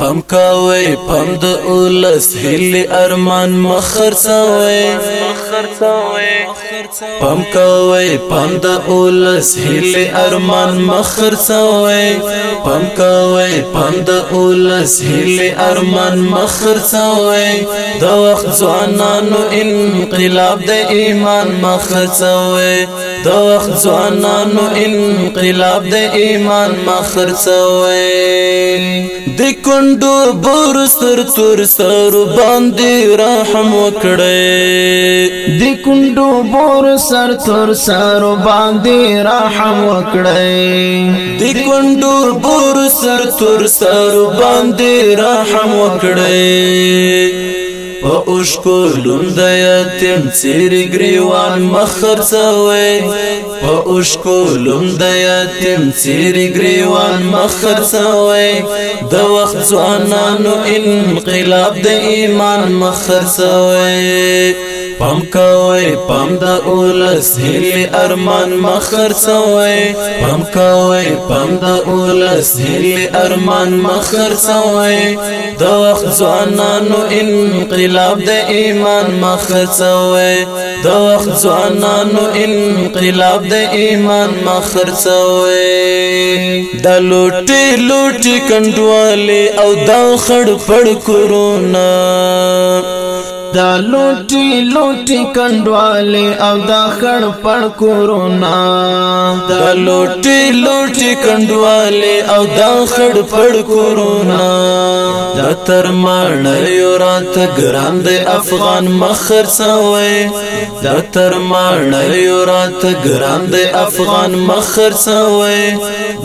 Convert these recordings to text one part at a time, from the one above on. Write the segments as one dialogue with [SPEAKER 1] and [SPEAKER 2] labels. [SPEAKER 1] پم کاوي پم د اولس هلي ارمان مخر څوي پم کاوي پم د اولس هلي ارمان مخر څوي پم کاوي پم د اولس هلي ارمان مخر څوي د وخت ځوانانو انقلاب د ایمان مخر څوي د وخت ځوانانو انقلاب د ایمان مخر څوي د کون ډنډو بور سر تور سر باندې رحم وکړې د کندو بور سر تور سر باندې رحم وکړې د کندو بور سر تور سر باندې رحم وکړې په اوشکو لوند یتیم چیر گریوان مخر سوي په اوشکو لوند یتیم چیر گریوان مخر سوي د وخت ځوانانو انقلاب د ایمان مخر سوي پم کوي پم د اولس هلي ارمان مخر سوي پم کوي پم د اولس هلي ارمان مخر سوي د وخت ځوانانو انقلاب د ایمان مخر سوي د وخت ځوانانو انقلاب د ایمان مخر سوي د لوټي لوټي کندوالي او د خړ پړ کورونا دا لوټي لوټي کندواله او دا خړ پړ کورونا دا لوټي لوټي کندواله او دا خړ پړ کورونا تر مانړیو رات ګران د افغان مخر سوي دا تر مانړیو رات ګران د افغان مخر سوي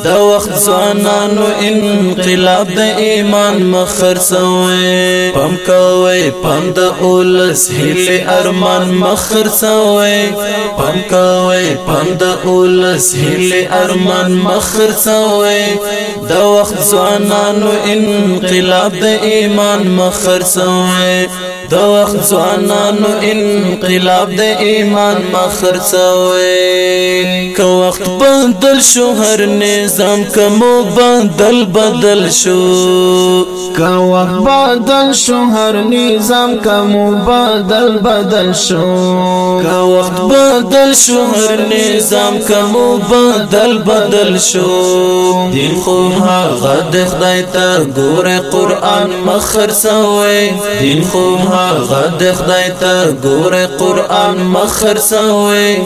[SPEAKER 1] دا وخت ځوانانو انقلاب د ایمان مخر سوي پم کوي پم د اولس هله ارمان مخر سوي پم کوي پم د اولس هله ارمان مخر سوي دا وخت ځوانانو انقلاب د ایمان مخرڅوي د وخت ځوانانو انقلاب د ایمان مخرڅوي که وخت بدل شو هر نظام کمو بدل بدل شو که وخت بدل شو هر نظام کمو بدل بدل شو که وخت بدل شو هر نظام کمو بدل بدل شو دین خو هغه د خدای ته ګوره قران مخر سوي دین خو هغه د خدای ته ګوره قران مخر سوي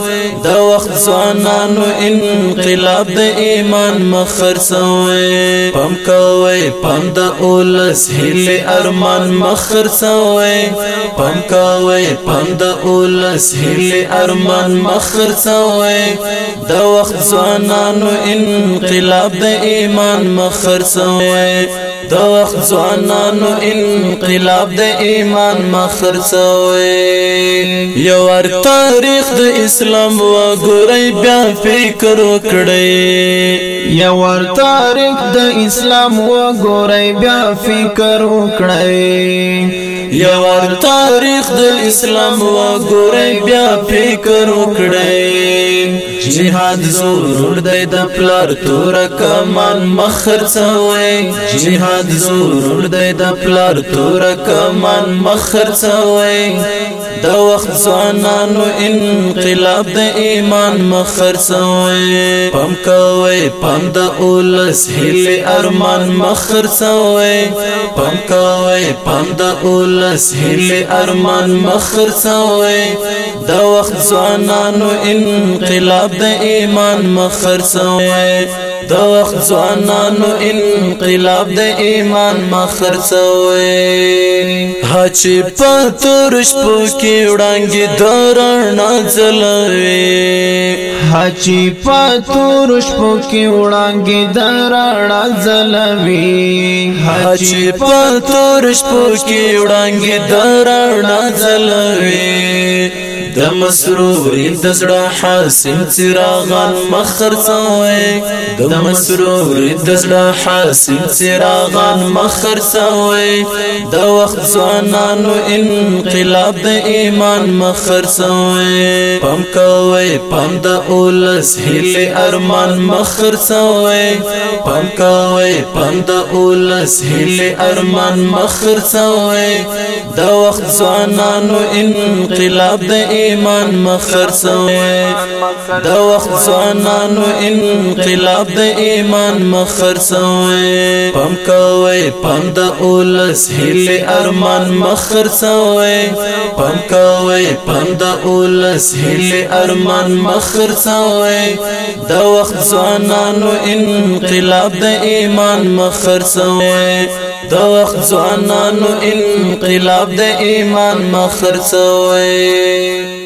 [SPEAKER 1] د وخت ځوانانو انقلاب د ایمان مخر سوي پم کوي پم د اولس هله ارمان مخر سوي پم کوي پم د اولس هله ارمان مخر سوي د وخت ځوانانو انقلاب د ایمان مخر سوي د وخت ځوانانو انقلاب د ایمان مخرڅوي یو ور تاریخ د اسلام و ګوري بیا فکر وکړي یو ور تاریخ د اسلام و ګوري بیا فکر وکړي یو ور تاریخ د اسلام و ګوري بیا فکر وکړي جهاد ضرور دی د پلار تور کمان مخرڅوي جهاد ضرور دی د پلار تور کمان مخرڅوي د وخت ځوانانو انقلاب د ایمان مخرڅوي پم کوي پم د اولس هلي ارمان مخرڅوي پم کوي پم د اولس هلي ارمان مخرڅوي د وخت ځوانانو انقلاب د ایمان مخر سوې د وخت ځوانانو انقلاب د ایمان مخر سوې هچ پتورش پوکي وړانګي درنا ځلوي هچ پتورش پوکي وړانګي درنا ځلوي هچ پتورش پوکي وړانګي درنا ځلوي د مسروري د زړه حسین چراغان مخر سوي د مسروري د زړه حسین چراغان مخر سوي د وخت ځوانانو انقلاب د ایمان مخر سوي پم کوي پم د اولس هله ارمان مخر سوي پم کوي پم د اولس هله ارمان مخر سوي د وخت ځوانانو انقلاب د ایمان ایمان مخر سوې دا وخت ځانانو انقلاب د ایمان مخر سوې پم کوي پم د اولس هله ارمان مخر سوې پم کوي پم د اولس هله ارمان مخر سوې دا وخت ځانانو انقلاب د ایمان مخر سوې دا وخت ځوانانو انقلاب د ایمان مخرڅوي